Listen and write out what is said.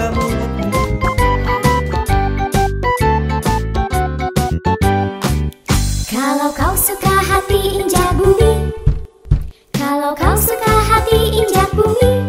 kamu Kalau kau suka hati injak bumi Kalau kau suka hati injak bumi.